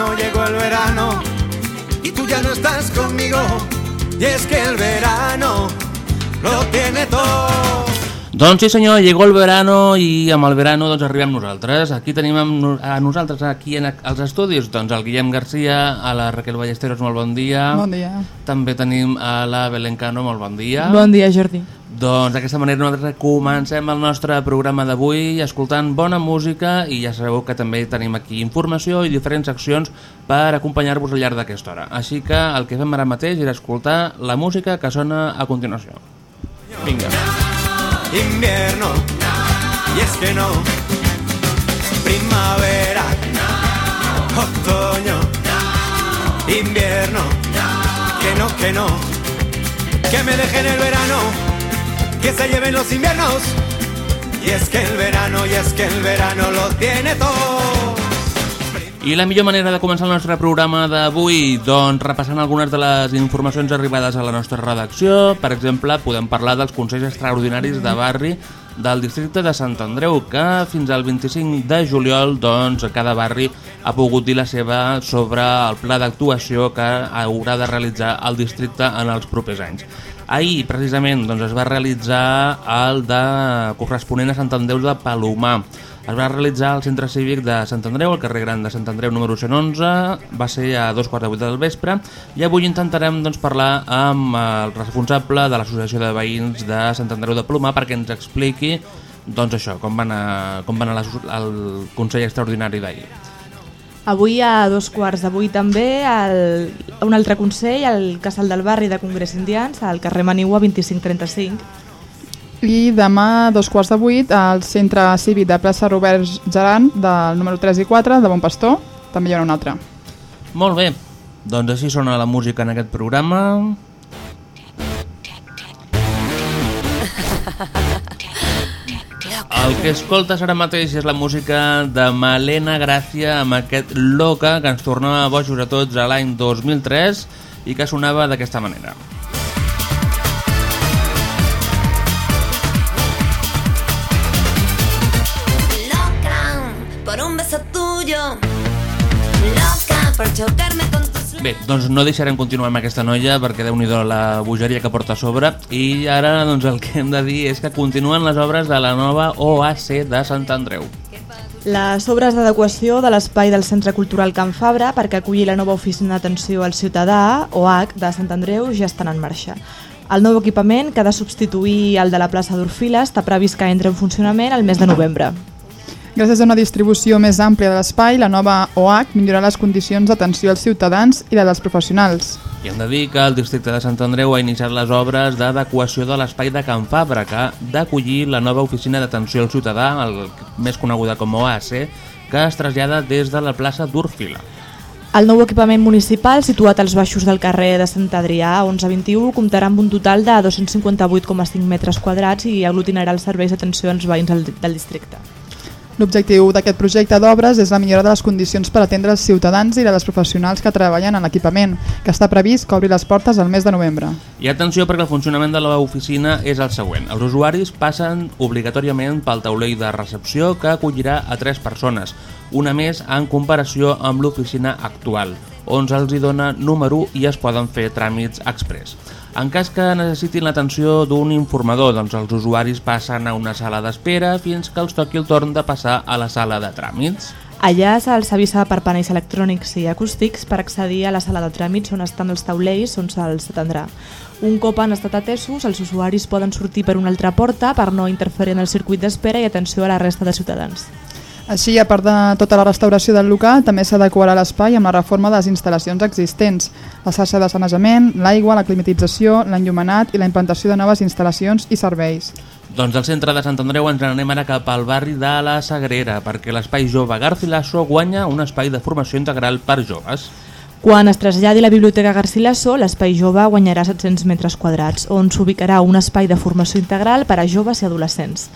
verano, llegó el verano. Y tú ya no estás conmigo. Y es que el verano lo tiene todo. Doncs sí senyor, llegó el verano i amb el verano doncs arribem nosaltres. Aquí tenim amb no- a nosaltres aquí en, als estudis doncs el Guillem Garcia, a la Raquel Ballesteros, molt bon dia. Bon dia. També tenim a la Belén Cano, molt bon dia. Bon dia, Jordi. Doncs d'aquesta manera nosaltres comencem el nostre programa d'avui escoltant bona música i ja sabeu que també tenim aquí informació i diferents accions per acompanyar-vos al llarg d'aquesta hora. Així que el que fem ara mateix és escoltar la música que sona a continuació. Vinga. invierno. Y es que no. Primavera. Otoño. Invierno. Que no que no. Que me dejen el verano que se lleven los inviernos y es que el verano y es que el verano lo tiene todo I la millor manera de començar el nostre programa d'avui, doncs repassant algunes de les informacions arribades a la nostra redacció. Per exemple, podem parlar dels Consells Extraordinaris de Barri del districte de Sant Andreu, que fins al 25 de juliol doncs, cada barri ha pogut dir la seva sobre el pla d'actuació que haurà de realitzar el districte en els propers anys. Ahir, precisament, doncs, es va realitzar el de corresponent a Sant Andreu de Palomar. Es va realitzar al centre cívic de Sant Andreu, al carrer Gran de Sant Andreu número 111, va ser a dos quarts de vuit del vespre, i avui intentarem doncs, parlar amb el responsable de l'Associació de Veïns de Sant Andreu de Palomar perquè ens expliqui doncs això, com va anar, com va anar el Consell Extraordinari d'ahir. Avui a dos quarts de vuit també el, un altre consell al Casal del Barri de Congrés Indians, al carrer Manigua 2535. I demà, a dos quarts de vuit, al centre cívic de plaça Robert Geran, del número 3 i 4, de Bon Pastor, també hi haurà un altre. Molt bé, doncs així sona la música en aquest programa. El que escoltes ara mateix és la música de Malena Gràcia amb aquest Loca que ens tornava bojos a tots a l'any 2003 i que sonava d'aquesta manera. Loca por un beso tuyo. Loca por chocarme con Bé, doncs no deixarem continuar amb aquesta noia perquè déu nhi la bogeria que porta a sobre i ara doncs, el que hem de dir és que continuen les obres de la nova OAC de Sant Andreu. Les obres d'adequació de l'espai del Centre Cultural Can Fabra perquè acollir la nova oficina d'atenció al ciutadà, OH, de Sant Andreu, ja estan en marxa. El nou equipament, que ha de substituir el de la plaça d'Orfila, està previst que entri en funcionament el mes de novembre. Gràcies a una distribució més àmplia de l'espai, la nova OH millorarà les condicions d'atenció als ciutadans i la dels professionals. I hem de dir que el districte de Sant Andreu ha iniciat les obres d'adequació de l'espai de Can Fabra, que d'acollir la nova oficina d'atenció al ciutadà, el més coneguda com OAC, que es trasllada des de la plaça d'Urfila. El nou equipament municipal, situat als baixos del carrer de Sant Adrià, 1121, comptarà amb un total de 258,5 metres quadrats i aglutinarà els serveis d'atenció als veïns del districte. L'objectiu d'aquest projecte d'obres és la millora de les condicions per atendre els ciutadans i les professionals que treballen en l'equipament, que està previst que obri les portes al mes de novembre. I atenció perquè el funcionament de l'oficina és el següent. Els usuaris passen obligatòriament pel taulell de recepció que acollirà a tres persones, una més en comparació amb l'oficina actual, on se'ls hi dona número i es poden fer tràmits express. En cas que necessitin l'atenció d'un informador, doncs els usuaris passen a una sala d'espera fins que els toqui el torn de passar a la sala de tràmits. Allà se'ls avisa per panells electrònics i acústics per accedir a la sala de tràmits on estan els taulells on se'ls atendrà. Un cop han estat atesos, els usuaris poden sortir per una altra porta per no interferir en el circuit d'espera i atenció a la resta de ciutadans. Així, a part de tota la restauració del local, també s'adequarà l'espai amb la reforma de les instal·lacions existents, la xarxa de sanejament, l'aigua, la climatització, l'enllumenat i la implantació de noves instal·lacions i serveis. Doncs al centre de Sant Andreu ens n'anem ara cap al barri de la Sagrera, perquè l'espai jove Garcilaso guanya un espai de formació integral per joves. Quan es traslladi la Biblioteca Garcilaso, l'espai jove guanyarà 700 metres quadrats, on s'ubicarà un espai de formació integral per a joves i adolescents.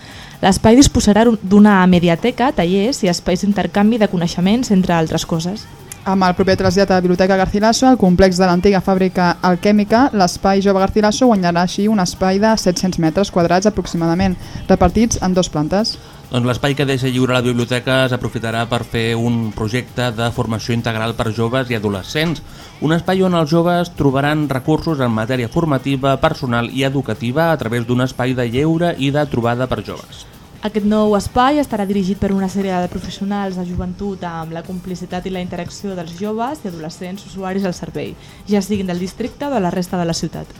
L'espai disposarà d'una mediateca, tallers i espais d'intercanvi de coneixements, entre altres coses. Amb el proper trasllat a la Biblioteca Garcilaso, al complex de l'antiga fàbrica alquèmica, l'espai Jove Garcilaso guanyarà així un espai de 700 metres quadrats aproximadament, repartits en dos plantes. Doncs l'espai que deixa lliure la biblioteca s'aprofitarà per fer un projecte de formació integral per joves i adolescents, un espai on els joves trobaran recursos en matèria formativa, personal i educativa a través d'un espai de lleure i de trobada per joves. Aquest nou espai estarà dirigit per una sèrie de professionals de joventut amb la complicitat i la interacció dels joves i adolescents usuaris del servei, ja siguin del districte o de la resta de la ciutat.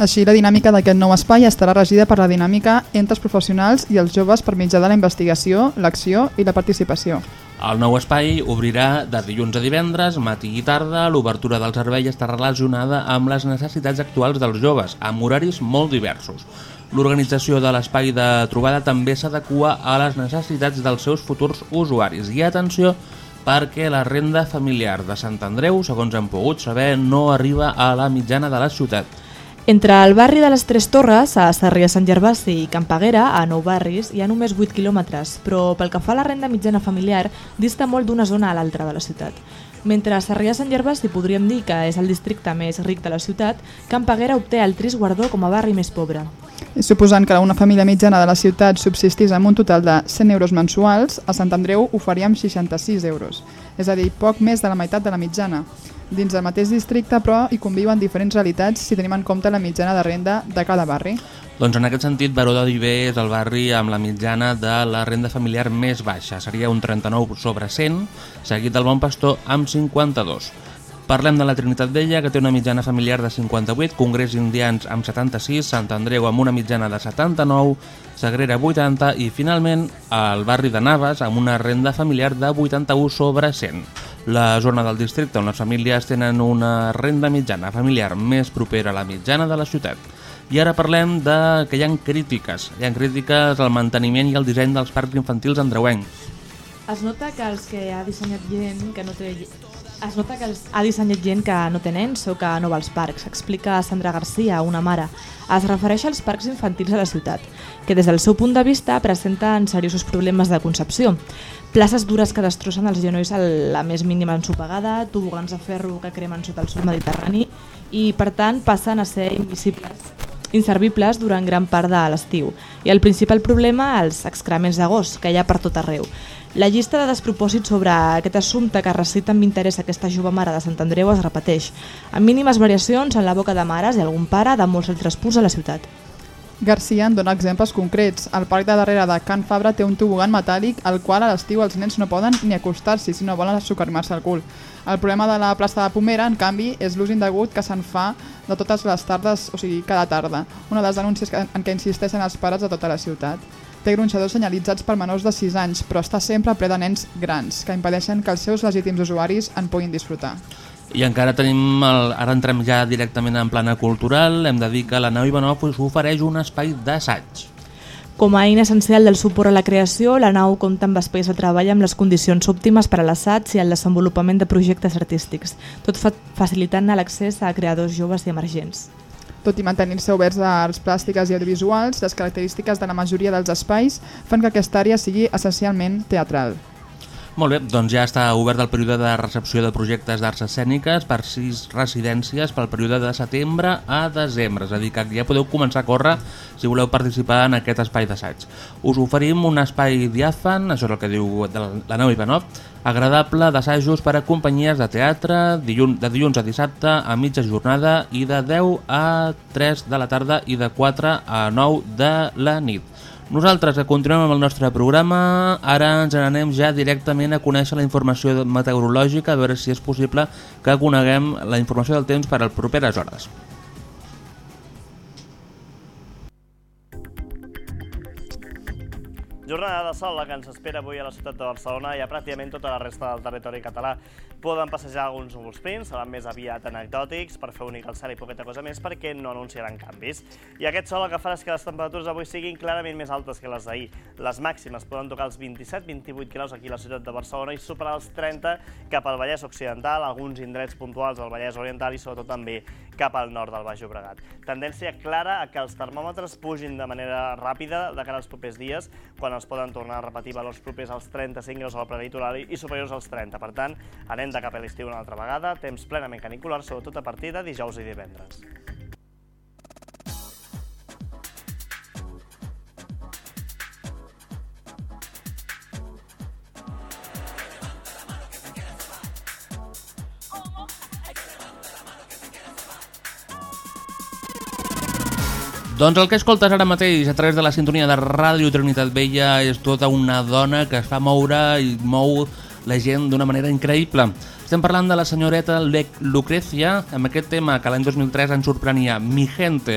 Així, la dinàmica d'aquest nou espai estarà regida per la dinàmica entre els professionals i els joves per mitjà de la investigació, l'acció i la participació. El nou espai obrirà de dilluns a divendres, matí i tarda. L'obertura del servei està relacionada amb les necessitats actuals dels joves, amb horaris molt diversos. L'organització de l'espai de trobada també s'adequa a les necessitats dels seus futurs usuaris. I atenció, perquè la renda familiar de Sant Andreu, segons hem pogut saber, no arriba a la mitjana de la ciutat. Entre el barri de les Tres Torres, a Sarrià Sant Gervasi i Campaguera, a Nou Barris, hi ha només 8 quilòmetres, però pel que fa a la renda mitjana familiar, dista molt d'una zona a l'altra de la ciutat. Mentre a Sarrià Sant Gervasi podríem dir que és el districte més ric de la ciutat, Campaguera obté el trist guardó com a barri més pobre. I suposant que una família mitjana de la ciutat subsistís amb un total de 100 euros mensuals, a Sant Andreu ho faríem 66 euros, és a dir, poc més de la meitat de la mitjana. Dins del mateix districte, però, hi conviuen diferents realitats si tenim en compte la mitjana de renda de cada barri. Doncs en aquest sentit, Baró de Viver és el barri amb la mitjana de la renda familiar més baixa. Seria un 39 sobre 100, seguit del Bon Pastor amb 52. Parlem de la Trinitat Vella, que té una mitjana familiar de 58, Congrés Indians amb 76, Sant Andreu amb una mitjana de 79, Sagrera 80 i finalment el barri de Naves amb una renda familiar de 81 sobre 100. La zona del districte on les famílies tenen una renda mitjana familiar més propera a la mitjana de la ciutat. I ara parlem de que hi ha crítiques. Hi ha crítiques al manteniment i al disseny dels parcs infantils andreuencs. Es nota que els que ha dissenyat gent que no té es nota que els ha dissenyat gent que no té nens o que no va als parcs, explica Sandra Garcia, una mare. Es refereix als parcs infantils de la ciutat, que des del seu punt de vista presenten seriosos problemes de concepció. Places dures que destrossen els genolls a la més mínima ensopegada, tobogans de ferro que cremen sota el sol mediterrani i, per tant, passen a ser invisibles inservibles durant gran part de l'estiu. I el principal problema, els excrements de gos, que hi ha per tot arreu. La llista de despropòsits sobre aquest assumpte que recita amb interès aquesta jove mare de Sant Andreu es repeteix, amb mínimes variacions en la boca de mares i algun pare de molts altres punts a la ciutat. Garcia en dona exemples concrets. El parc de darrere de Can Fabra té un tobogan metàl·lic al qual a l'estiu els nens no poden ni acostar-s'hi si no volen sucarmar-se el cul. El problema de la plaça de Pomera, en canvi, és l'ús indegut que se'n fa de totes les tardes, o sigui, cada tarda. Una de les denúncies en què insisteixen els pares de tota la ciutat. Té gronxadors senyalitzats per menors de 6 anys, però està sempre ple de nens grans, que impedeixen que els seus legítims usuaris en puguin disfrutar. I encara tenim, el, ara entrem ja directament en plana cultural, hem de dir que la nau Ivanov us ofereix un espai d'assaig. Com a eina essencial del suport a la creació, la nau compta amb espais de treball amb les condicions òptimes per a l'assaig i el desenvolupament de projectes artístics, tot fa facilitant l'accés a creadors joves i emergents. Tot i mantenir-se oberts a arts plàstiques i audiovisuals, les característiques de la majoria dels espais fan que aquesta àrea sigui essencialment teatral. Molt bé, doncs ja està obert el període de recepció de projectes d'arts escèniques per sis residències pel període de setembre a desembre, és a dir, que ja podeu començar a córrer si voleu participar en aquest espai d'assaig. Us oferim un espai diàfan, això és el que diu la nau Ivanov, agradable d'assajos per a companyies de teatre de dilluns a dissabte a mitja jornada i de 10 a 3 de la tarda i de 4 a 9 de la nit. Nosaltres que continuem amb el nostre programa, ara ens n'anem ja directament a conèixer la informació meteorològica, a veure si és possible que coneguem la informació del temps per a les properes hores. Jornada de sol la que ens espera avui a la ciutat de Barcelona i a pràcticament tota la resta del territori català. Poden passejar alguns núvols prims, seran més aviat anecdòtics per fer únic el cel i poqueta cosa més perquè no anunciaran canvis. I aquest sol el que farà és que les temperatures avui siguin clarament més altes que les d'ahir. Les màximes poden tocar els 27-28 graus aquí a la ciutat de Barcelona i superar els 30 cap al Vallès Occidental, alguns indrets puntuals al Vallès Oriental i sobretot també cap al nord del Baix Llobregat. Tendència clara a que els termòmetres pugin de manera ràpida de cara als propers dies, quan els poden tornar a repetir valors propers als 35 graus al prelitoral i superiors als 30. Per tant, anem de cap a l'estiu una altra vegada, temps plenament canicular, sobretot a partir de dijous i divendres. Doncs el que escoltes ara mateix a través de la sintonia de Ràdio Trinitat Vella és tota una dona que es fa moure i mou la gent d'una manera increïble. Estem parlant de la senyoreta Le Lucrecia amb aquest tema que l'any 2003 ens sorprenia. Mi gente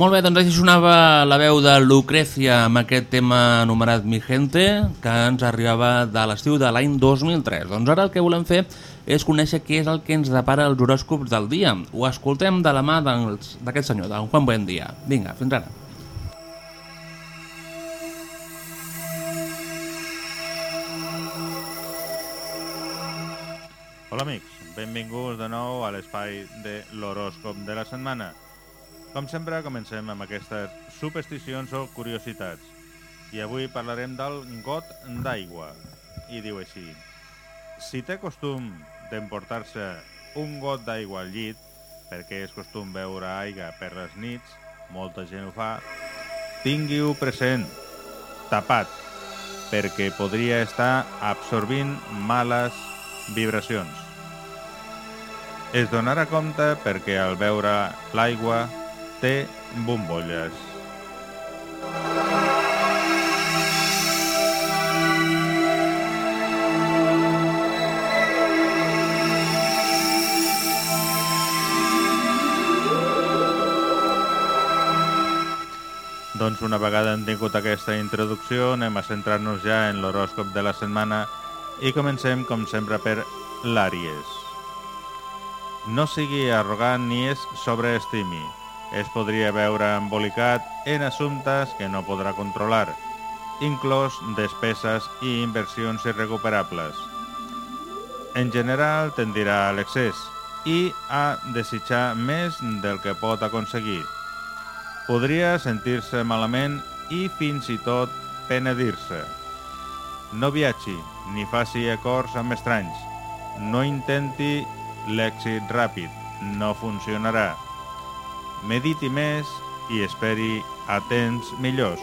Molt bé, doncs així sonava la veu de Lucrecia amb aquest tema anomenat Mi Gente, que ens arribava de l'estiu de l'any 2003. Doncs ara el que volem fer és conèixer què és el que ens depara els horòscops del dia. Ho escoltem de la mà d'aquest senyor, d'en Juan Buendia. Vinga, fins ara. Hola amics, benvinguts de nou a l'espai de l'horòscop de la setmana. Com sempre, comencem amb aquestes supersticions o curiositats. I avui parlarem del got d'aigua. I diu així. Si té costum d'emportar-se un got d'aigua al llit, perquè és costum beure aigua per les nits, molta gent ho fa, tingui-ho present, tapat, perquè podria estar absorbint males vibracions. Es donarà compte perquè al veure l'aigua té bombolles. Doncs una vegada hem tingut aquesta introducció, anem a centrar-nos ja en l'horòscop de la setmana i comencem, com sempre, per l'Àries. No sigui arrogant ni es sobreestimi. Es podria veure embolicat en assumptes que no podrà controlar, inclòs despeses i inversions irrecuperables. En general, tendirà a l'excés i a desitjar més del que pot aconseguir. Podria sentir-se malament i fins i tot penedir-se. No viatgi ni faci acords amb estranys. No intenti l'èxit ràpid, no funcionarà. Mediti més i esperi a temps millors.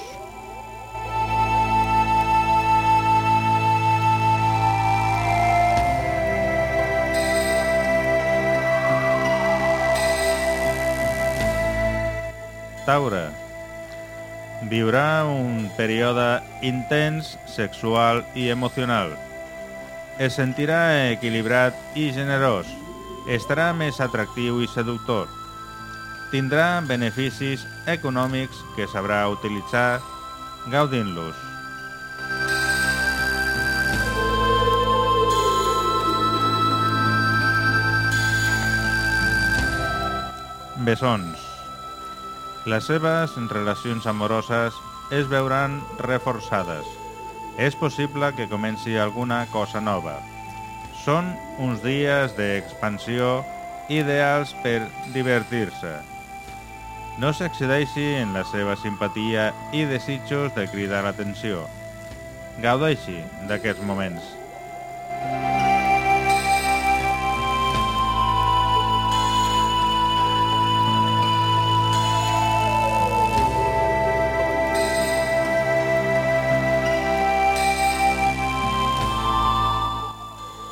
Taure. Viurà un període intens sexual i emocional. Es sentirà equilibrat i generós. Estarà més atractiu i seductor. Tindrà beneficis econòmics que sabrà utilitzar gaudint-los. Bessons. Les seves relacions amoroses es veuran reforçades. És possible que comenci alguna cosa nova. Són uns dies d'expansió ideals per divertir-se. No s'excedeixi en la seva simpatia i desitjos de cridar l'atenció. Gaudeixi d'aquests moments.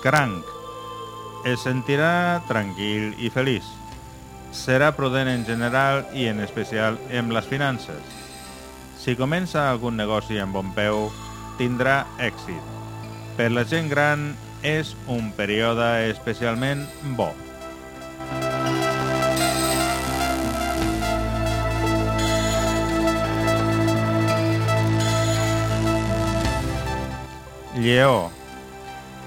Cranc. Es sentirà tranquil i feliç. Serà prudent en general i en especial en les finances. Si comença algun negoci amb bon peu, tindrà èxit. Per la gent gran és un període especialment bo. Lleó.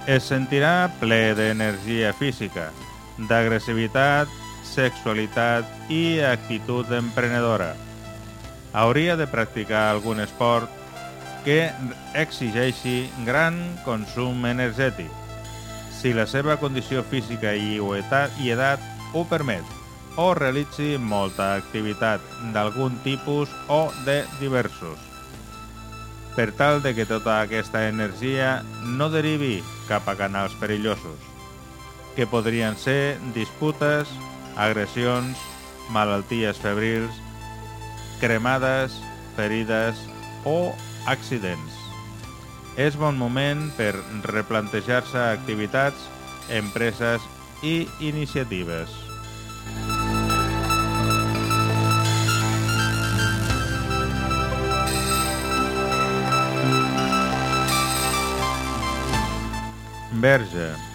Es sentirà ple d'energia física, d'agressivitat, sexualitat i actitud emprenedora. Hauria de practicar algun esport que exigeixi gran consum energètic. Si la seva condició física i, edat ho permet, o realitzi molta activitat d'algun tipus o de diversos per tal de que tota aquesta energia no derivi cap a canals perillosos, que podrien ser disputes, agressions, malalties febrils, cremades, ferides o accidents. És bon moment per replantejar-se activitats, empreses i iniciatives. Verge.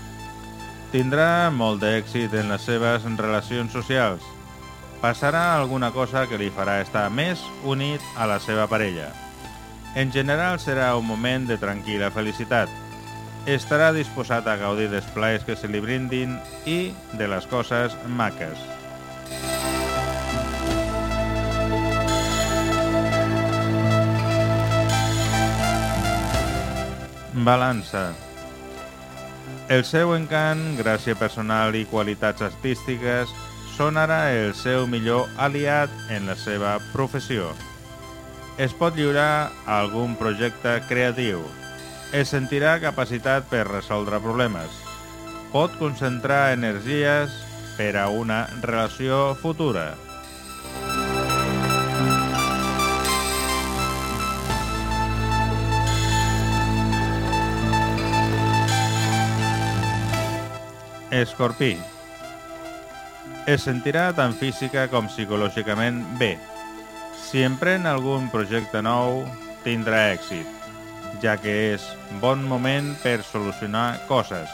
Tindrà molt d'èxit en les seves relacions socials. passarà alguna cosa que li farà estar més unit a la seva parella. En general serà un moment de tranquil·la felicitat. Estarà disposat a gaudir dels plaers que se li brindin i de les coses maques. Balança. El seu encant, gràcia personal i qualitats artístiques són ara el seu millor aliat en la seva professió. Es pot lliurar a algun projecte creatiu. Es sentirà capacitat per resoldre problemes. Pot concentrar energies per a una relació futura. Escorpí. Es sentirà tant física com psicològicament bé. Si emprèn algun projecte nou, tindrà èxit, ja que és bon moment per solucionar coses,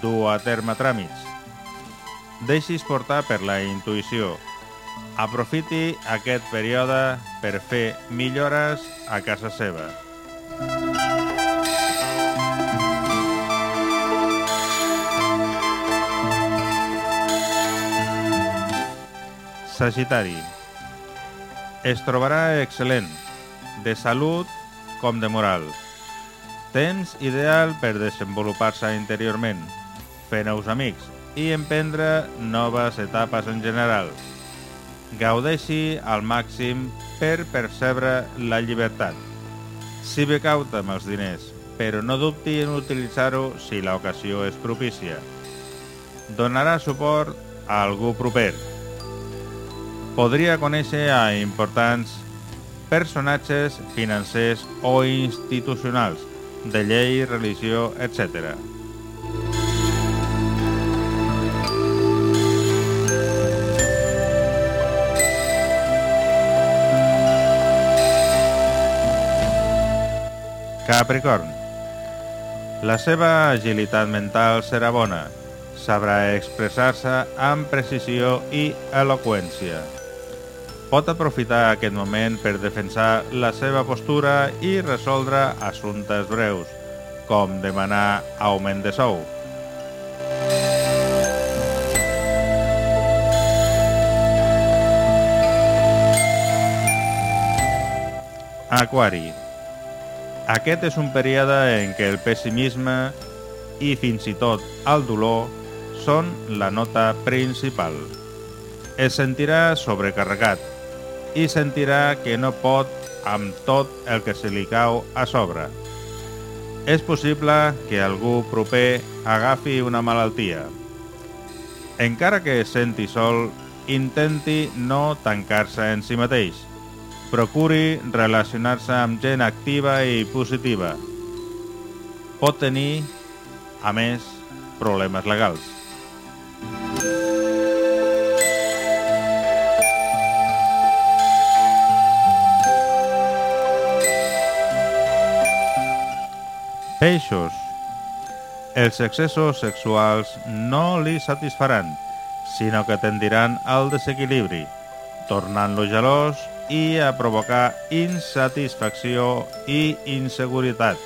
dur a terme tràmits. Deixis portar per la intuïció. Aprofiti aquest període per fer millores a casa seva. Sagitari. Es trobarà excel·lent, de salut com de moral. Temps ideal per desenvolupar-se interiorment, fer nous amics i emprendre noves etapes en general. Gaudeixi al màxim per percebre la llibertat. Si bé cauta amb els diners, però no dubti en utilitzar-ho si l'ocasió és propícia. Donarà suport a algú proper. Podria conèixer a importants personatges financers o institucionals, de llei, religió, etc. Capricorn. La seva agilitat mental serà bona. Sabrà expressar-se amb precisió i eloqüència. Pot aprofitar aquest moment per defensar la seva postura i resoldre assumptes breus, com demanar augment de sou. Aquari. Aquest és un període en què el pessimisme i fins i tot el dolor són la nota principal. Es sentirà sobrecarregat i sentirà que no pot amb tot el que se li cau a sobre. És possible que algú proper agafi una malaltia. Encara que es senti sol, intenti no tancar-se en si mateix. Procuri relacionar-se amb gent activa i positiva. Pot tenir, a més, problemes legals. Peixos. Els excessos sexuals no li satisfaran, sinó que tendiran al desequilibri, tornant-lo gelós i a provocar insatisfacció i inseguretat.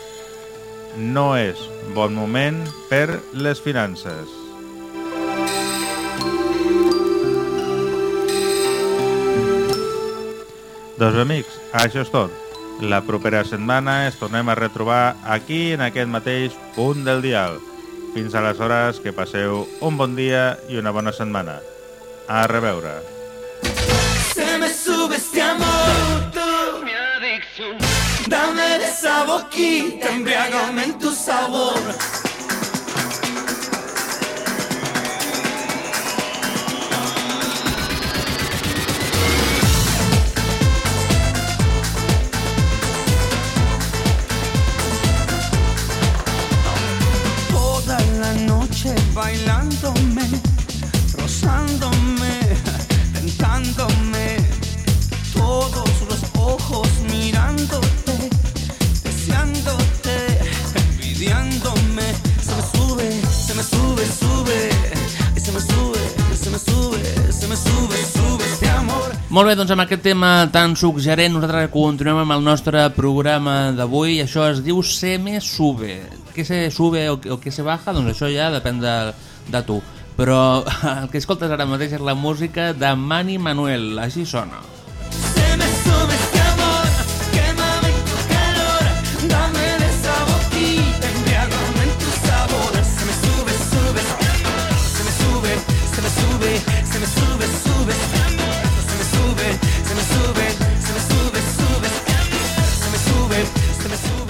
No és bon moment per les finances. Doncs amics, això és tot. La propera setmana ens tornem a retrobar aquí en aquest mateix punt del dial. Fins aleshores, que passeu un bon dia i una bona setmana. A reveure. Se me sube este amor, tú, mi adicción. Dame de esa boquita, embriágame en tu sabor. Molt bé, doncs amb aquest tema tan suggerent nosaltres continuem amb el nostre programa d'avui. Això es diu Se sube. Què se sube o, o què se baja? Doncs això ja depèn de, de tu. Però el que escoltes ara mateix és la música de Manny Manuel. Així sona. Se me sube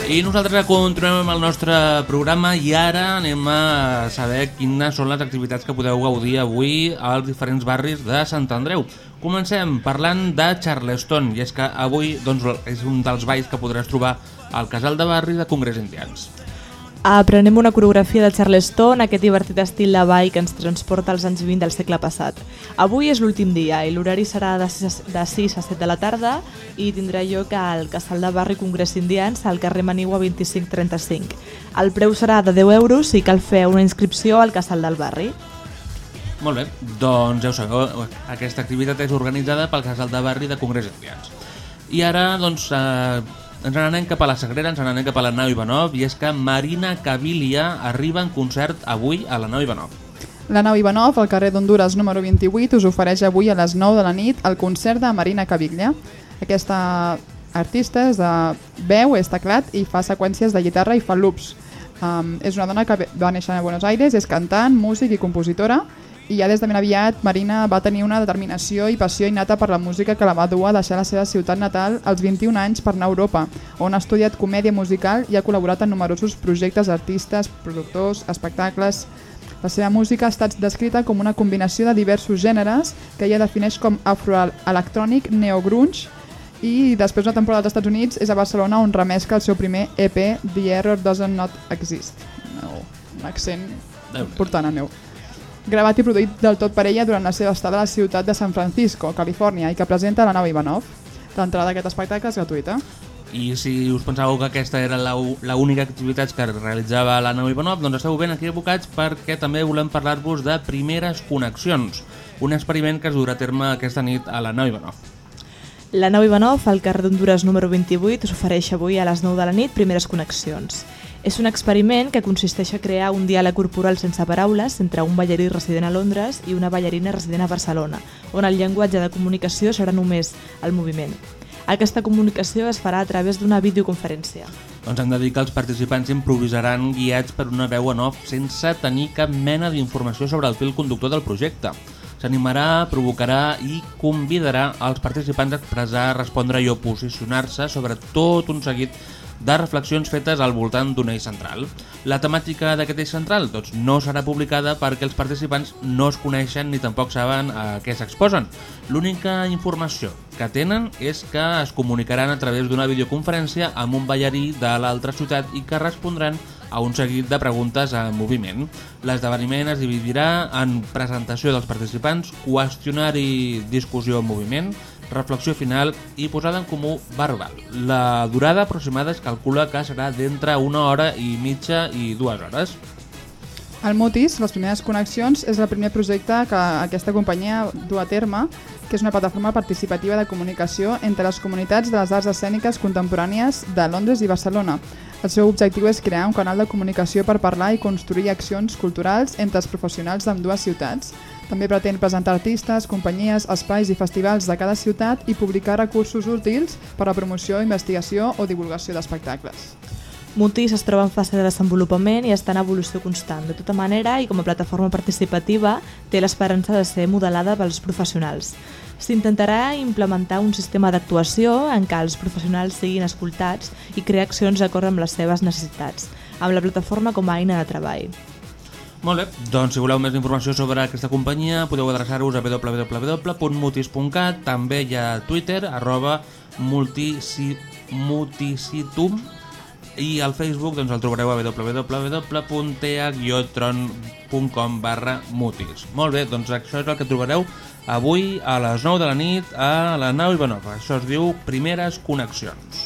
I nosaltres continuem amb el nostre programa i ara anem a saber quines són les activitats que podeu gaudir avui als diferents barris de Sant Andreu. Comencem parlant de Charleston i és que avui doncs, és un dels balls que podràs trobar al casal de barri de Congrés Indians. Aprenem una coreografia del Charleston, aquest divertit estil de ball que ens transporta als anys 20 del segle passat. Avui és l'últim dia i l'horari serà de 6, a, de 6 a 7 de la tarda i tindrà lloc al Casal de Barri Congrés Indians al carrer Manigua 2535. El preu serà de 10 euros i cal fer una inscripció al Casal del Barri. Molt bé, doncs ja ho sabeu, aquesta activitat és organitzada pel casal de barri de Congrés Indians. I ara, doncs, eh, ens n'anem cap a la Sagrera, ens n'anem cap a la nau Ivanov, i és que Marina Cabilia arriba en concert avui a la nau Ivanov. La nau Ivanov, al carrer d'Honduras número 28, us ofereix avui a les 9 de la nit el concert de Marina Caviglia. Aquesta artista és de veu, és teclat i fa seqüències de guitarra i fa loops. Um, és una dona que va néixer a Buenos Aires, és cantant, músic i compositora i ja des de ben aviat Marina va tenir una determinació i passió innata per la música que la va dur a deixar la seva ciutat natal als 21 anys per anar a Europa, on ha estudiat comèdia musical i ha col·laborat en numerosos projectes d'artistes, productors, espectacles, la seva música ha estat descrita com una combinació de diversos gèneres que ella defineix com afroelectrònic, neogrunge i després d'una temporada als Estats Units és a Barcelona on remesca el seu primer EP The Error Doesn't Not Exist. No, un accent portant a meu. Gravat i produït del tot per ella durant la seva estada a la ciutat de San Francisco, Califòrnia, i que presenta la nau Ivanov. L'entrada d'aquest espectacle és gratuïta. I si us pensàveu que aquesta era la u- la única activitat que realitzava la nau Ivanov, doncs esteu ben equivocats perquè també volem parlar-vos de Primeres Connexions, un experiment que es durà a terme aquesta nit a la nau Ivanov. La nau Ivanov, al carrer d'Honduras número 28, us ofereix avui a les 9 de la nit primeres connexions. És un experiment que consisteix a crear un diàleg corporal sense paraules entre un ballarí resident a Londres i una ballarina resident a Barcelona, on el llenguatge de comunicació serà només el moviment. Aquesta comunicació es farà a través d'una videoconferència. Doncs hem de dir que els participants improvisaran guiats per una veu en off sense tenir cap mena d'informació sobre el fil conductor del projecte. S'animarà, provocarà i convidarà els participants a expressar, respondre i o posicionar-se sobre tot un seguit de reflexions fetes al voltant d'un eix central. La temàtica d'aquest eix central doncs, no serà publicada perquè els participants no es coneixen ni tampoc saben a què s'exposen. L'única informació que tenen és que es comunicaran a través d'una videoconferència amb un ballarí de l'altra ciutat i que respondran a un seguit de preguntes en moviment. L'esdeveniment es dividirà en presentació dels participants, qüestionari discussió en moviment, reflexió final i posada en comú verbal. La durada aproximada es calcula que serà d'entre una hora i mitja i dues hores. El Mutis, les primeres connexions, és el primer projecte que aquesta companyia du a terme, que és una plataforma participativa de comunicació entre les comunitats de les arts escèniques contemporànies de Londres i Barcelona. El seu objectiu és crear un canal de comunicació per parlar i construir accions culturals entre els professionals d'ambdues ciutats. També pretén presentar artistes, companyies, espais i festivals de cada ciutat i publicar recursos útils per a promoció, investigació o divulgació d'espectacles. Mutis es troba en fase de desenvolupament i està en evolució constant. De tota manera, i com a plataforma participativa, té l'esperança de ser modelada pels professionals. S'intentarà implementar un sistema d'actuació en què els professionals siguin escoltats i crear accions d'acord amb les seves necessitats, amb la plataforma com a eina de treball. Molt bé, doncs si voleu més informació sobre aquesta companyia podeu adreçar-vos a www.mutis.cat també hi ha Twitter, arroba multisi, multisitum i al Facebook doncs, el trobareu a www.tea-tron.com barra mutis. Molt bé, doncs això és el que trobareu avui a les 9 de la nit a la nau Ivanova. Això es diu Primeres Connexions.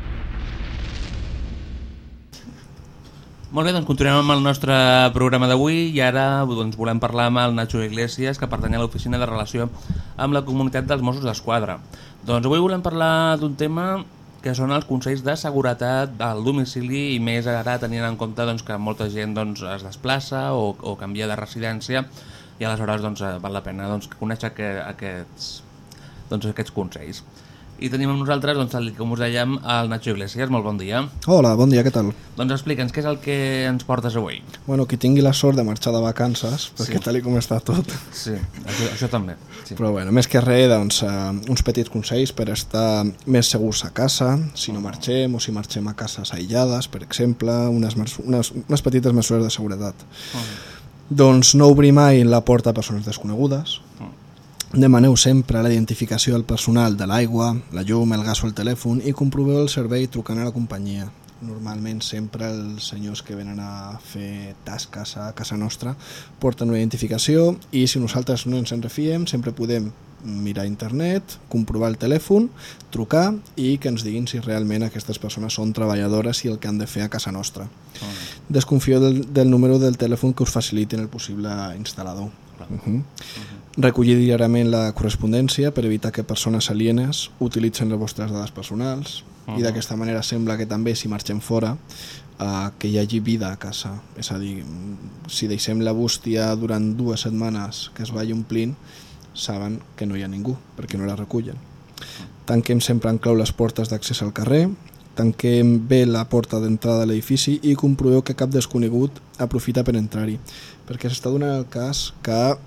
Molt bé, doncs continuem amb el nostre programa d'avui i ara doncs, volem parlar amb el Nacho Iglesias, que pertany a l'Oficina de Relació amb la Comunitat dels Mossos d'Esquadra. Doncs avui volem parlar d'un tema que són els consells de seguretat al domicili i més ara tenint en compte doncs, que molta gent doncs, es desplaça o, o canvia de residència i aleshores doncs, val la pena doncs, conèixer que, aquests, doncs, aquests consells. I tenim amb nosaltres, doncs, tal com us dèiem, el Nacho Iglesias. Molt bon dia. Hola, bon dia, què tal? Doncs explica'ns què és el que ens portes avui. Bueno, qui tingui la sort de marxar de vacances, perquè Sí. tal com està tot. Sí, això, això també. Sí. Però bueno, més que res, doncs, eh, uns petits consells per estar més segurs a casa, si no marxem o si marxem a cases aïllades, per exemple, unes, unes, unes petites mesures de seguretat. Doncs no obrir mai la porta a persones desconegudes, Demaneu sempre la identificació del personal de l'aigua, la llum, el gas o el telèfon i comproveu el servei trucant a la companyia. Normalment sempre els senyors que venen a fer tasques a casa nostra porten una identificació i si nosaltres no ens en refiem sempre podem mirar internet, comprovar el telèfon, trucar i que ens diguin si realment aquestes persones són treballadores i el que han de fer a casa nostra. Desconfieu del, del número del telèfon que us facilitin el possible instal·lador. Uh -huh. Recollir diàriament la correspondència per evitar que persones alienes utilitzen les vostres dades personals i Mhm. d'aquesta manera sembla que també si marxem fora eh, que hi hagi vida a casa. És a dir, si deixem la bústia durant dues setmanes que es vagi omplint, saben que no hi ha ningú perquè no la recullen. Tanquem sempre en clau les portes d'accés al carrer, tanquem bé la porta d'entrada de l'edifici i comproveu que cap desconegut aprofita per entrar-hi, perquè s'està donant el cas que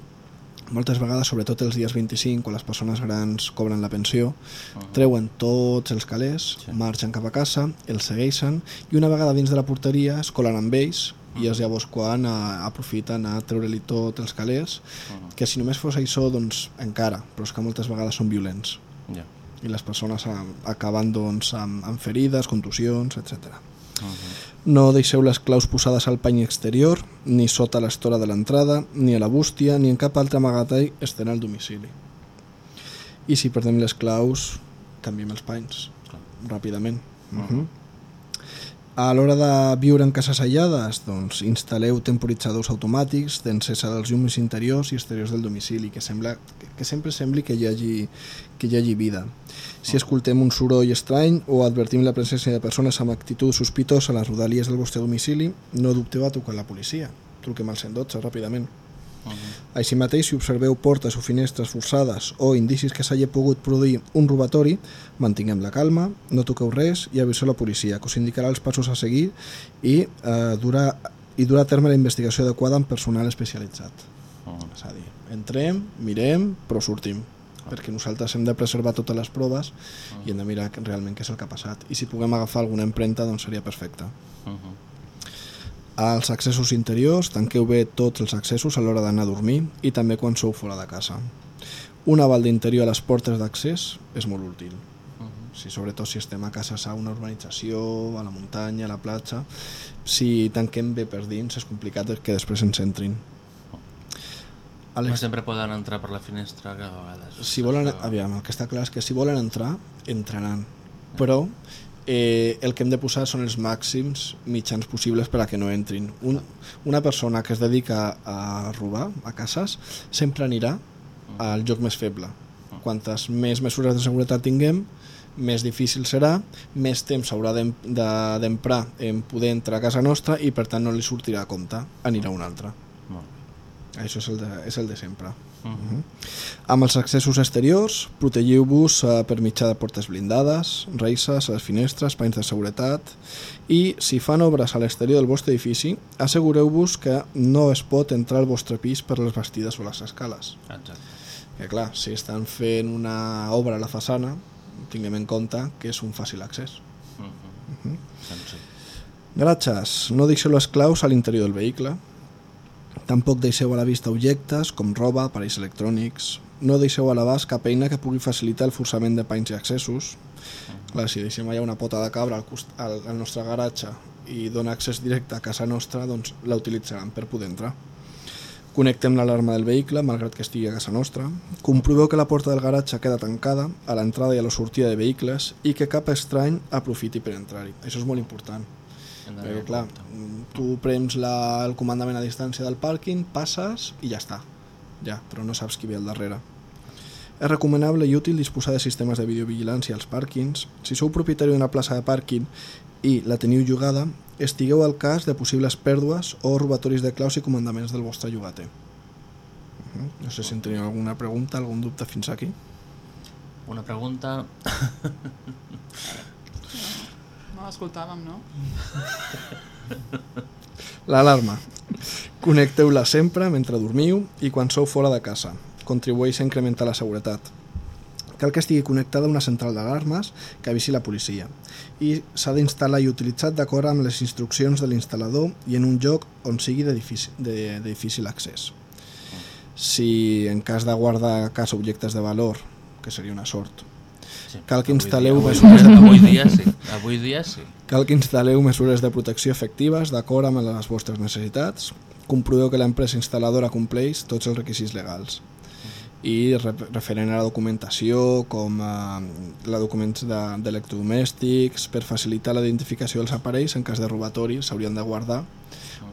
moltes vegades, sobretot els dies 25, quan les persones grans cobren la pensió, treuen tots els calés, marxen cap a casa, els segueixen i una vegada dins de la porteria es colen amb ells i és llavors quan a, aprofiten a treure-li tots els calés, que si només fos això, doncs encara, però és que moltes vegades són violents. Ja. i les persones a- acaben doncs, amb, amb ferides, contusions, etc. No deixeu les claus posades al pany exterior, ni sota l'estora de l'entrada, ni a la bústia, ni en cap altre amagatall extern al domicili. I si perdem les claus, canviem els panys, ràpidament. Uh -huh. A l'hora de viure en cases aïllades, doncs instal·leu temporitzadors automàtics d'encesa dels llums interiors i exteriors del domicili, que, sembla, que, que sempre sembli que hi, hagi, que hi hagi vida. Si escoltem un soroll estrany o advertim la presència de persones amb actitud sospitosa a les rodalies del vostre domicili, no dubteu a trucar a la policia. Truquem al 112 ràpidament. Així mateix, si observeu portes o finestres forçades o indicis que s'hagi pogut produir un robatori, mantinguem la calma, no toqueu res i aviseu la policia, que us indicarà els passos a seguir i, eh, durar, i durar a terme la investigació adequada amb personal especialitzat. És a dir, entrem, mirem, però sortim perquè nosaltres hem de preservar totes les proves i hem de mirar realment què és el que ha passat. I si puguem agafar alguna empremta doncs seria perfecte. Als accessos interiors tanqueu bé tots els accessos a l'hora d'anar a dormir i també quan sou fora de casa. Un aval d'interior a les portes d'accés és molt útil. Si, sobretot si estem a cases a una urbanització, a la muntanya, a la platja. Si tanquem bé per dins és complicat que després ens entrin a No sempre poden entrar per la finestra cada vegada. si volen, aviam, el que està clar és que si volen entrar, entraran. Però eh, el que hem de posar són els màxims mitjans possibles per a que no entrin. Un, una persona que es dedica a robar a cases sempre anirà al joc més feble. Quantes més mesures de seguretat tinguem, més difícil serà, més temps haurà d'em- de- d'emprar en poder entrar a casa nostra i per tant no li sortirà a compte, anirà a un altre. Això és el de, és el de sempre. Uh -huh. Amb els accessos exteriors, protegiu-vos eh, per mitjà de portes blindades, reixes a les finestres, panys de seguretat i si fan obres a l'exterior del vostre edifici, assegureu-vos que no es pot entrar al vostre pis per les bastides o les escales. Exacte. Que clar, si estan fent una obra a la façana, tinguem en compte que és un fàcil accés. Mhm. Doncs sí. Garatges. No deixeu les claus a l'interior del vehicle. Tampoc deixeu a la vista objectes com roba, aparells electrònics. No deixeu a l'abast cap eina que pugui facilitar el forçament de panys i accessos. Clar, si deixem allà una pota de cabra al, cost, al, al nostre garatge i dona accés directe a casa nostra, doncs la utilitzaran per poder entrar. Connectem l'alarma del vehicle, malgrat que estigui a casa nostra. Comproveu que la porta del garatge queda tancada a l'entrada i a la sortida de vehicles i que cap estrany aprofiti per entrar-hi. Això és molt important. Perquè, clar, tu prems la, el comandament a distància del pàrquing, passes i ja està. Ja, però no saps qui ve al darrere. És recomanable i útil disposar de sistemes de videovigilància als pàrquings. Si sou propietari d'una plaça de pàrquing i la teniu llogada, estigueu al cas de possibles pèrdues o robatoris de claus i comandaments del vostre llogater. No sé si en teniu alguna pregunta, algun dubte fins aquí. Una pregunta... L'escoltàvem, no? L'alarma. Connecteu-la sempre mentre dormiu i quan sou fora de casa. Contribueix a incrementar la seguretat. Cal que estigui connectada a una central d'alarmes que avisi la policia i s'ha d'instal·lar i utilitzar d'acord amb les instruccions de l'instal·lador i en un lloc on sigui de difícil, de, de difícil accés. Si en cas de guardar a casa objectes de valor, que seria una sort, Sí, cal que avui instal·leu dia- mesures de... Avui dia sí. Avui dia sí. Cal que instal·leu mesures de protecció efectives d'acord amb les vostres necessitats. Comproveu que l'empresa instal·ladora compleix tots els requisits legals. I re referent a la documentació, com eh, la documents de- d'electrodomèstics, per facilitar la identificació dels aparells en cas de robatori s'haurien de guardar,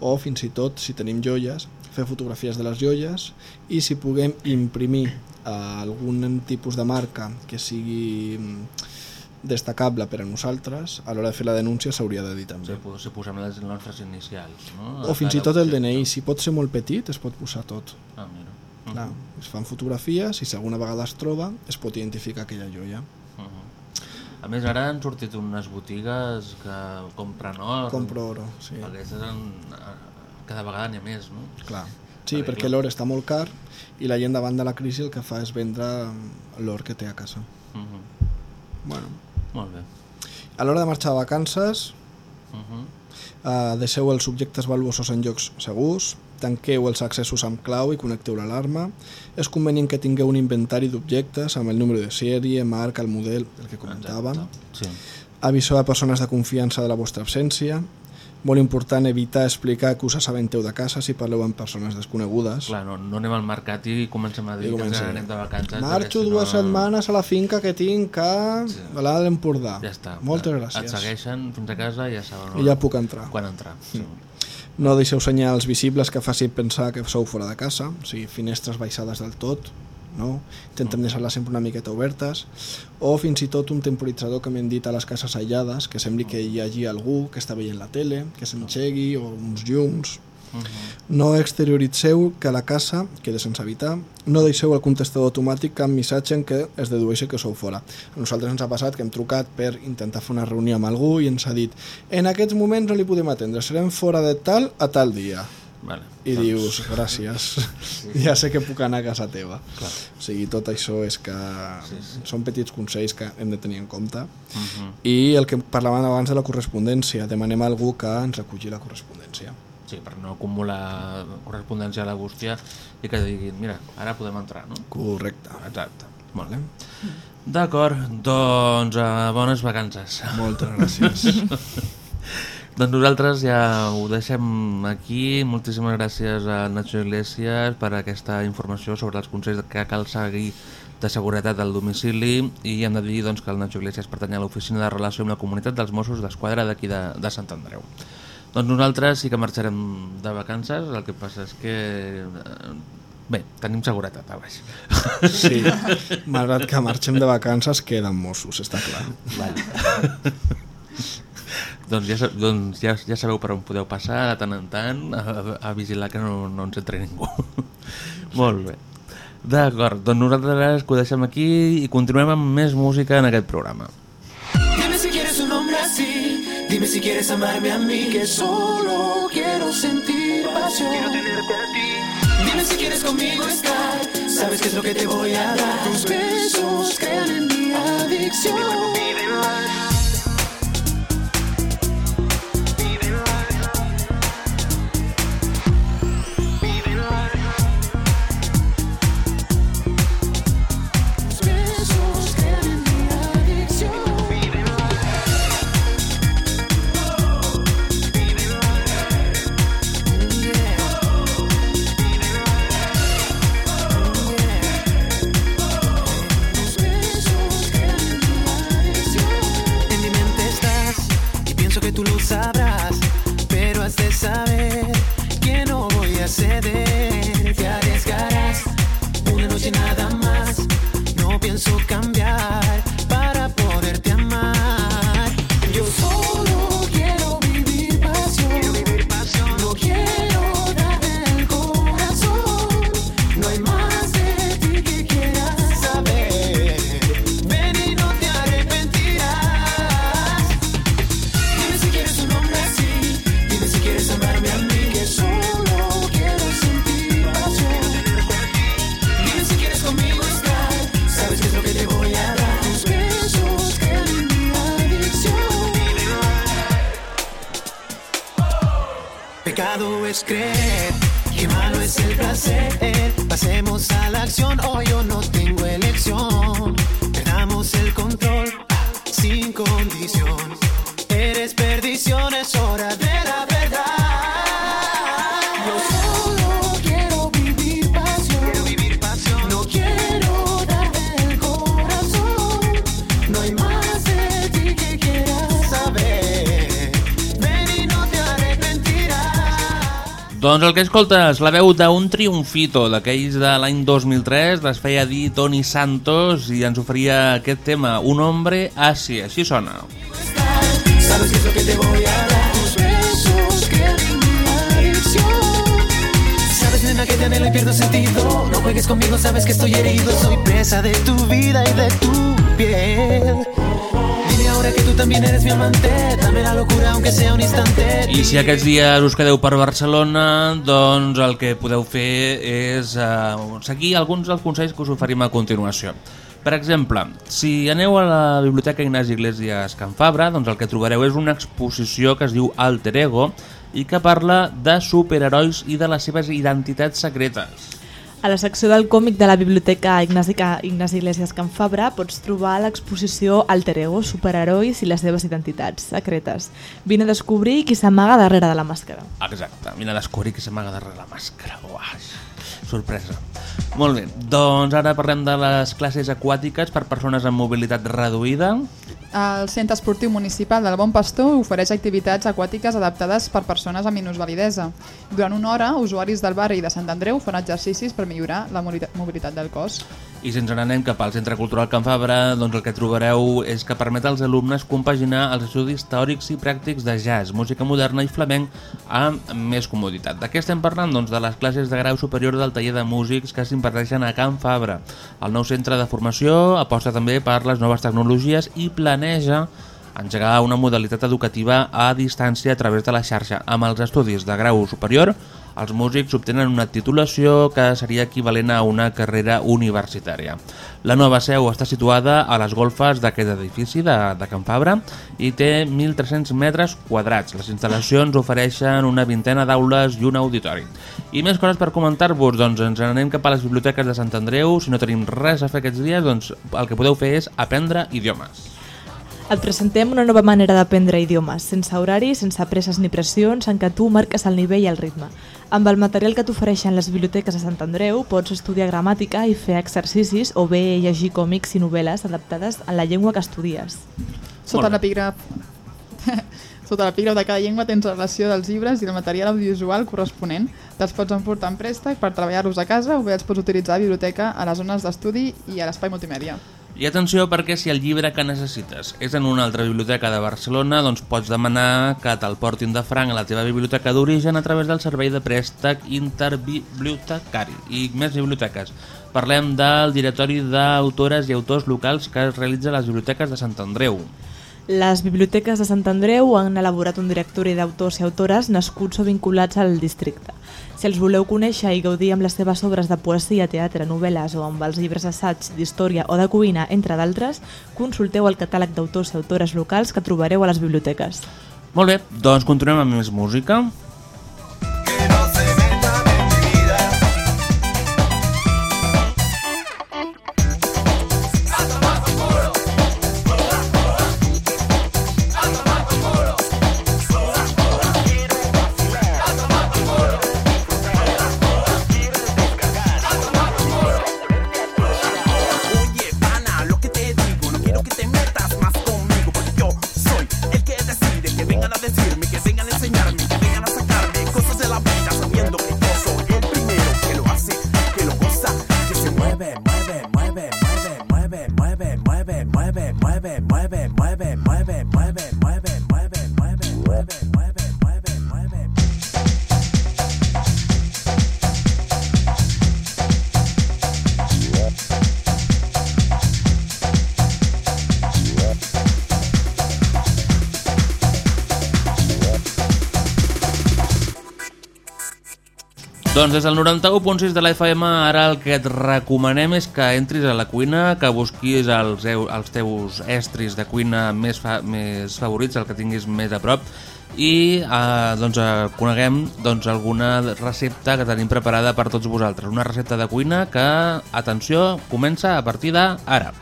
o fins i tot, si tenim joies, fer fotografies de les joies i si puguem imprimir eh, algun tipus de marca que sigui mm, destacable per a nosaltres, a l'hora de fer la denúncia s'hauria de dir també. Si, po- si posem les nostres inicials, no? O fins i tot el DNI, si pot ser molt petit, es pot posar tot. Ah, mira. Clar, es fan fotografies i si alguna vegada es troba, es pot identificar aquella joia. A més, ara han sortit unes botigues que compren or. Compro oro, sí. Aquestes en, cada vegada n'hi ha més, no? Clar. Sí, perquè l'or està molt car i la gent davant de la crisi el que fa és vendre l'or que té a casa. Uh -huh. Bueno. Molt bé. A l'hora de marxar de vacances, Uh -huh. Uh, deixeu els objectes valuosos en llocs segurs, tanqueu els accessos amb clau i connecteu l'alarma. És convenient que tingueu un inventari d'objectes amb el número de sèrie, marca, el model, el que comentàvem. Sí. Aviseu a persones de confiança de la vostra absència. Molt important evitar explicar que us assabenteu de casa si parleu amb persones desconegudes. Clar, no, no anem al mercat i comencem a dir I que anem de vacances. Marxo dues no- setmanes a la finca que tinc a sí. l'Alt d'Empordà. Ja està. Moltes Et gràcies. segueixen fins a casa i ja saben... I ja puc entrar. Quan entrar. Sí. No deixeu senyals visibles que facin pensar que sou fora de casa, o sigui, finestres baixades del tot, no? Intentem deixar-les sempre una miqueta obertes, o fins i tot un temporitzador que m'hem dit a les cases aïllades, que sembli que hi hagi algú que està veient la tele, que s'enxegui, o uns llums. No exterioritzeu que la casa quede sense habitar. No deixeu al contestador automàtic cap missatge en què es dedueixi que sou fora. A nosaltres ens ha passat que hem trucat per intentar fer una reunió amb algú i ens ha dit en aquests moments no li podem atendre, serem fora de tal a tal dia. Vale. I Doncs- dius, gràcies, ja sé que puc anar a casa teva. Clar. O sigui, tot això és que Sí, sí. són petits consells que hem de tenir en compte. Mhm. I el que parlàvem abans de la correspondència, demanem a algú que ens reculli la correspondència. Sí, per no acumular correspondència a la bústia i que diguin, mira, ara podem entrar, no? Correcte. Exacte. Molt bé. D'acord, doncs uh, bones vacances. Moltes gràcies. doncs nosaltres ja ho deixem aquí. Moltíssimes gràcies a Nacho Iglesias per aquesta informació sobre els consells que cal seguir de seguretat al domicili i hem de dir doncs, que el Nacho Iglesias pertany a l'oficina de relació amb la comunitat dels Mossos d'Esquadra d'aquí de, de Sant Andreu. Doncs nosaltres sí que marxarem de vacances, el que passa és que... eh, Bé, tenim seguretat a baix. Sí, malgrat que marxem de vacances queden Mossos, està clar. Vale. doncs ja, doncs ja, ja sabeu per on podeu passar de tant en tant a, a vigilar que no, no ens entri ningú. Molt bé. D'acord, doncs nosaltres que ho deixem aquí i continuem amb més música en aquest programa. Dime si quieres un hombre así. Dime si quieres amarme a mí, que solo quiero sentir pasión. Quiero tenerte a ti. Dime si quieres conmigo estar. Sabes qué es lo que te voy a dar. Tus besos crean en mi adicción. Tus escoltes, la veu d'un triomfito d'aquells de l'any 2003, les feia dir Toni Santos i ens oferia aquest tema, Un hombre así, així sona. Sabes qué es lo que te voy a dar. Tus besos en mi adicción. Sabes, nena, que te anhelo y pierdo sentido. No juegues conmigo, sabes que estoy herido. Soy presa de tu vida y de tu piel. También eres mi amante. Dame la locura, aunque sea un instante. I si aquests dies us quedeu per Barcelona, doncs el que podeu fer és eh, seguir alguns dels consells que us oferim a continuació. Per exemple, si aneu a la Biblioteca Ignasi Iglesias Can Fabra, doncs el que trobareu és una exposició que es diu Alter Ego i que parla de superherois i de les seves identitats secretes. A la secció del còmic de la Biblioteca Ignasi, Ignasi Iglesias Can Fabra pots trobar l'exposició Alter Ego, superherois i les seves identitats secretes. Vine a descobrir qui s'amaga darrere de la màscara. Exacte, vine a descobrir qui s'amaga darrere la màscara. Uaix, sorpresa. Molt bé, doncs ara parlem de les classes aquàtiques per persones amb mobilitat reduïda. El Centre Esportiu Municipal del Bon Pastor ofereix activitats aquàtiques adaptades per persones amb minusvalidesa. Durant una hora, usuaris del barri de Sant Andreu fan exercicis per millorar la mobili- mobilitat del cos. I si ens n'anem cap al Centre Cultural Can Fabra, doncs el que trobareu és que permet als alumnes compaginar els estudis teòrics i pràctics de jazz, música moderna i flamenc amb més comoditat. De què estem parlant? Doncs de les classes de grau superior del taller de músics que s'imparteixen a Can Fabra. El nou centre de formació aposta també per les noves tecnologies i planeja engegar una modalitat educativa a distància a través de la xarxa. Amb els estudis de grau superior, els músics obtenen una titulació que seria equivalent a una carrera universitària. La nova seu està situada a les golfes d'aquest edifici de, de Can Fabra i té 1.300 metres quadrats. Les instal·lacions ofereixen una vintena d'aules i un auditori. I més coses per comentar-vos, doncs ens anem cap a les biblioteques de Sant Andreu. Si no tenim res a fer aquests dies, doncs el que podeu fer és aprendre idiomes. Et presentem una nova manera d'aprendre idiomes, sense horari, sense presses ni pressions, en què tu marques el nivell i el ritme. Amb el material que t'ofereixen les biblioteques de Sant Andreu pots estudiar gramàtica i fer exercicis o bé llegir còmics i novel·les adaptades a la llengua que estudies. Sota l'epígraf Sota l'epígraf de cada llengua tens relació dels llibres i el material audiovisual corresponent. Te'ls pots emportar en préstec per treballar-los a casa o bé els pots utilitzar a la biblioteca, a les zones d'estudi i a l'espai multimèdia. I atenció perquè si el llibre que necessites és en una altra biblioteca de Barcelona, doncs pots demanar que te'l portin de franc a la teva biblioteca d'origen a través del servei de préstec interbibliotecari i més biblioteques. Parlem del directori d'autores i autors locals que es realitza a les biblioteques de Sant Andreu. Les biblioteques de Sant Andreu han elaborat un directori d'autors i autores nascuts o vinculats al districte. Si els voleu conèixer i gaudir amb les seves obres de poesia, teatre, novel·les o amb els llibres d'assaig, d'història o de cuina, entre d'altres, consulteu el catàleg d'autors i autores locals que trobareu a les biblioteques. Molt bé, doncs continuem amb més música. Oye, mueve, mueve, Doncs des del 91.6 de la FM ara el que et recomanem és que entris a la cuina, que busquis els, els teus estris de cuina més, fa, més favorits, el que tinguis més a prop, i eh, doncs, eh, coneguem doncs, alguna recepta que tenim preparada per tots vosaltres. Una recepta de cuina que, atenció, comença a partir d'ara.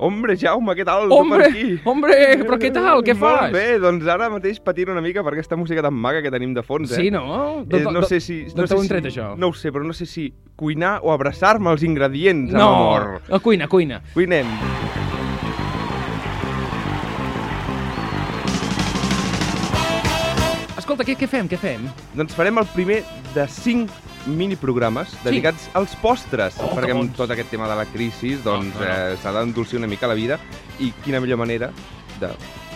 Hombre, Jaume, què tal? Hombre, tu per aquí? hombre, però què tal? Què Molt fas? bé, doncs ara mateix patint una mica per aquesta música tan maca que tenim de fons, eh? Sí, no? Eh, no sé si... No sé han tret, si, això? No ho sé, però no sé si cuinar o abraçar-me els ingredients No, amor. a cuina, cuina. Cuinem. Escolta, què, què fem, què fem? Doncs farem el primer de cinc miniprogrames dedicats als postres, Oh, perquè amb tot aquest tema de la crisi doncs, No, no, no. eh, s'ha d'endolcir una mica la vida i quina millor manera de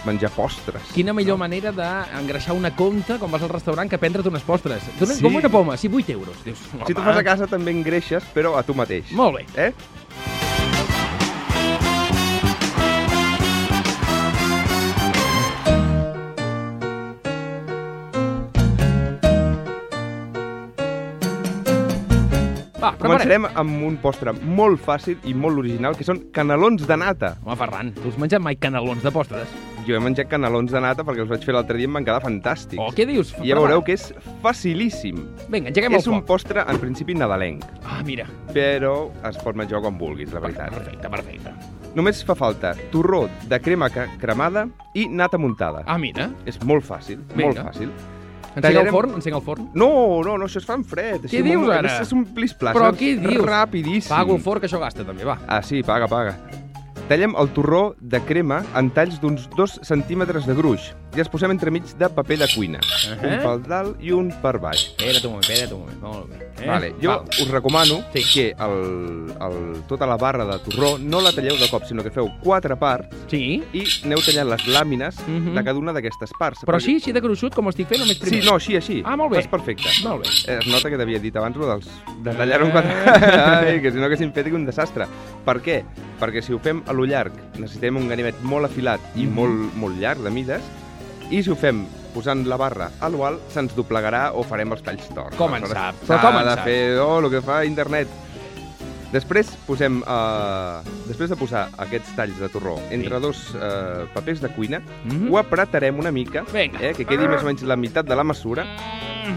menjar postres. Quina millor manera d'engreixar una compta quan vas al restaurant que prendre't unes postres. Dones Sí. com una poma, sí, 8 euros. Dius, Si tu fas a casa també engreixes, però a tu mateix. Molt bé. Eh? Va, Començarem amb un postre molt fàcil i molt original, que són canelons de nata. Home, Ferran, tu has menjat mai canelons de postres? Jo he menjat canelons de nata perquè els vaig fer l'altre dia i em van quedar fantàstics. Oh, què dius? I ja veureu que és facilíssim. Vinga, engeguem el És un foc. postre, en principi, nadalenc. Ah, mira. Però es pot menjar quan vulguis, la veritat. Perfecte, perfecte. Només fa falta torró de crema cremada i nata muntada. Ah, mira. És molt fàcil, molt Vinga. fàcil. Encega el forn? Encega el forn? No, no, no, això es fa en fred. Què dius, ara? És, un plis-plas. Però què dius? Rapidíssim. Pago el forn, que això gasta també, va. Ah, sí, paga, paga. Tallem el torró de crema en talls d'uns 2 centímetres de gruix i els posem entremig de paper de cuina. Ahà. Un pel dalt i un per baix. Espera't un moment, espera't un moment. Molt bé. Eh? Vale, jo Va. us recomano sí. que el, el, tota la barra de torró no la talleu de cop, sinó que feu quatre parts sí. i aneu tallant les làmines Mhm. de cada una d'aquestes parts. Però així, així de gruixut, com ho estic fent, només primer? Sí, no, així, així. Ah, molt bé. És perfecte. Molt bé. Eh, Es nota que t'havia dit abans lo dels, de tallar un Eh. quatre... Ai, que si no haguéssim fet un desastre. Per què? Perquè si ho fem a lo llarg necessitem un ganivet molt afilat i Mhm. molt, molt llarg de mides i si ho fem posant la barra a lo alt se'ns doblegarà o farem els talls torts. Com en sap? Però com en S'ha de sap? fer oh, el que fa internet. Després posem, eh, després de posar aquests talls de torró entre dos eh, papers de cuina, Mhm. ho apretarem una mica, eh, que quedi més o menys la meitat de la mesura,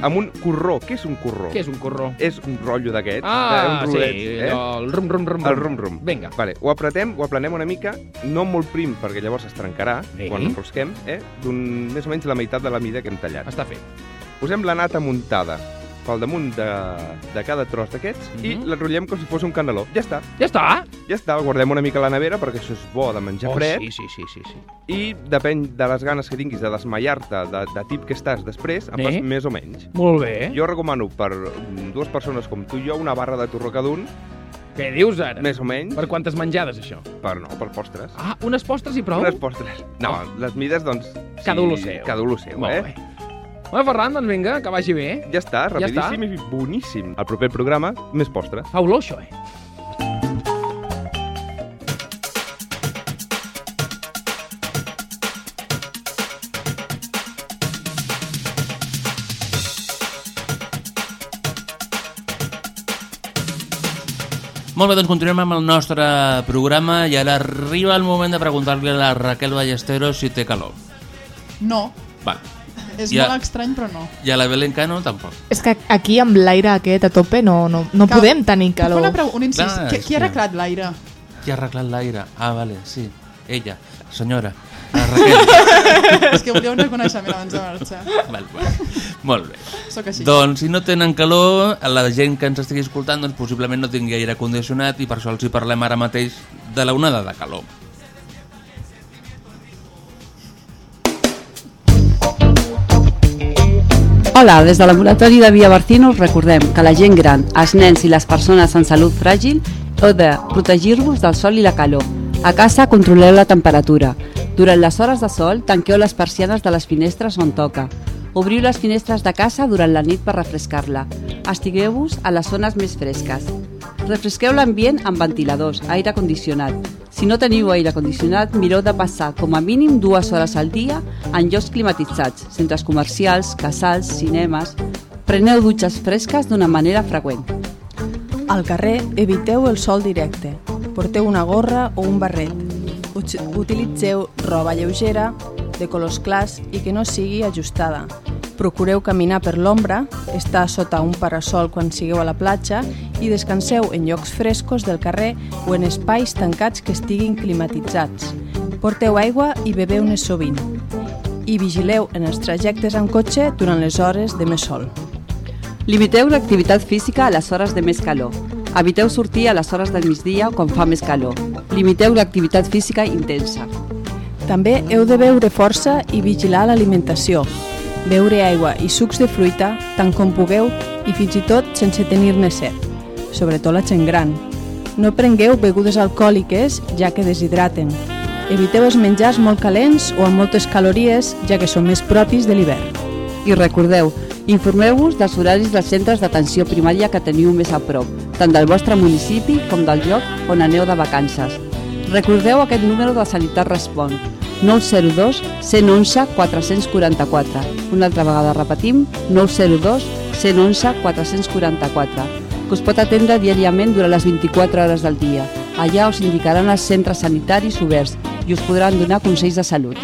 amb un corró. Què és un corró? Què és un corró? És un rotllo d'aquests. Ah, eh, un sí, rodet, eh? el rum, rum, rum, El rum. rum-rum. Vinga. Vale, ho apretem, ho aplanem una mica, no molt prim, perquè llavors es trencarà Sí. quan enrosquem, eh? d'un més o menys la meitat de la mida que hem tallat. Està fet. Posem la nata muntada pel damunt de, de cada tros d'aquests i Mhm. l'enrotllem com si fos un caneló. Ja està. Ja està? Ja està, el guardem una mica a la nevera perquè això és bo de menjar Oh, fred. sí, sí, sí, sí, sí. I depèn de les ganes que tinguis de desmaiar-te, de, de tip que estàs després, en Eh? fas més o menys. Molt bé. Jo recomano per mm, dues persones com tu i jo una barra de torró cada un, Què dius ara? més o menys. Per quantes menjades, això? Per no, per postres. Ah, unes postres i prou? Unes postres. No, les mides, doncs... Cada un lo seu. Cada un lo seu, Molt eh? bé. Home, Ferran, doncs vinga, que vagi bé. Ja està, Ja està. rapidíssim i boníssim. El proper programa, més postre. Fa olor, això, eh? Molt bé, doncs continuem amb el nostre programa i ara arriba el moment de preguntar-li a la Raquel Ballesteros si té calor. No, Va. És Ja. molt estrany, però no. I a la Belén Cano tampoc. És que aquí amb l'aire aquest a tope no, no, no Cal- podem tenir calor. Una pregu- un incís. Clar, qui, qui ha arreglat l'aire? Qui ha arreglat l'aire? Ah, vale, sí. Ella, senyora. És que volia un reconeixement abans de marxar. val, val. Molt bé. Sóc així. Doncs si no tenen calor, la gent que ens estigui escoltant doncs, possiblement no tingui aire condicionat i per això els hi parlem ara mateix de la onada de calor. Hola, des del Laboratori de Via Barcino us recordem que la gent gran, els nens i les persones amb salut fràgil heu de protegir-vos del sol i la calor. A casa controleu la temperatura. Durant les hores de sol, tanqueu les persianes de les finestres on toca. Obriu les finestres de casa durant la nit per refrescar-la. Estigueu-vos a les zones més fresques. Refresqueu l'ambient amb ventiladors, aire condicionat. Si no teniu aire condicionat, mireu de passar com a mínim dues hores al dia en llocs climatitzats, centres comercials, casals, cinemes... Preneu dutxes fresques d'una manera freqüent. Al carrer, eviteu el sol directe. Porteu una gorra o un barret. Ut- Utilitzeu roba lleugera, de colors clars i que no sigui ajustada. Procureu caminar per l'ombra, estar sota un parasol quan sigueu a la platja i descanseu en llocs frescos del carrer o en espais tancats que estiguin climatitzats. Porteu aigua i bebeu-ne sovint. I vigileu en els trajectes amb cotxe durant les hores de més sol. Limiteu l'activitat física a les hores de més calor. Eviteu sortir a les hores del migdia quan fa més calor. Limiteu l'activitat física intensa. També heu de beure força i vigilar l'alimentació. Beure aigua i sucs de fruita tant com pugueu i fins i tot sense tenir-ne set, sobretot la gent gran. No prengueu begudes alcohòliques ja que deshidraten. Eviteu els menjars molt calents o amb moltes calories ja que són més propis de l'hivern. I recordeu, informeu-vos dels horaris dels centres d'atenció primària que teniu més a prop, tant del vostre municipi com del lloc on aneu de vacances. Recordeu aquest número de Sanitat Respon, 902 111 444. Una altra vegada repetim, 902 111 444, que us pot atendre diàriament durant les 24 hores del dia. Allà us indicaran els centres sanitaris oberts i us podran donar consells de salut.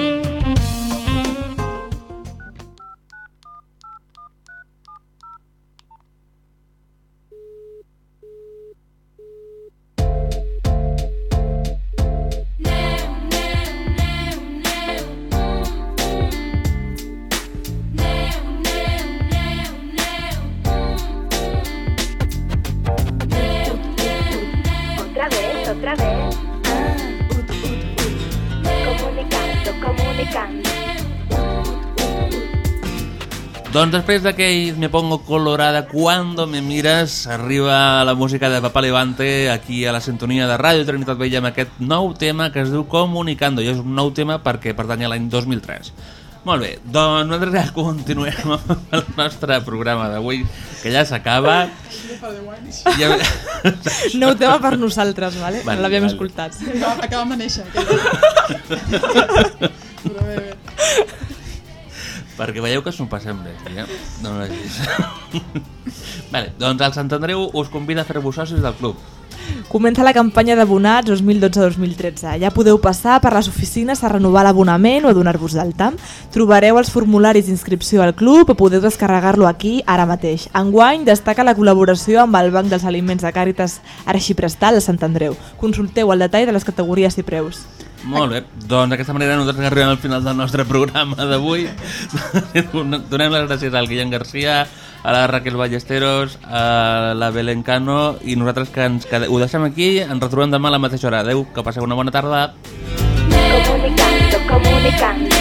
Doncs després d'aquell Me Pongo Colorada Cuando Me Miras arriba la música de Papa Levante aquí a la sintonia de Ràdio Trinitat Vella amb aquest nou tema que es diu Comunicando i és un nou tema perquè pertany a l'any 2003 molt bé, doncs nosaltres ja continuem amb el nostre programa d'avui que ja s'acaba ja... Nou tema per nosaltres, vale? Vale, no l'havíem vale. escoltat. Acabem, acabem de néixer. Però bé, bé. Perquè veieu que s'ho passem bé eh? no no vale, doncs el Sant Andreu us convida a fer-vos socis del club Comença la campanya d'abonats 2012-2013. Ja podeu passar per les oficines a renovar l'abonament o a donar-vos d'alta. Trobareu els formularis d'inscripció al club o podeu descarregar-lo aquí ara mateix. Enguany destaca la col·laboració amb el Banc dels Aliments de Càritas Arxiprestal de Sant Andreu. Consulteu el detall de les categories i preus. Molt bé, doncs d'aquesta manera nosaltres arribem al final del nostre programa d'avui. Donem les gràcies al Guillem Garcia, a la Raquel Ballesteros, a la Belén Cano i nosaltres que ens quedem, ho deixem aquí, ens retrobem demà a la mateixa hora. Adéu, que passeu una bona tarda. Comunicando, comunicando.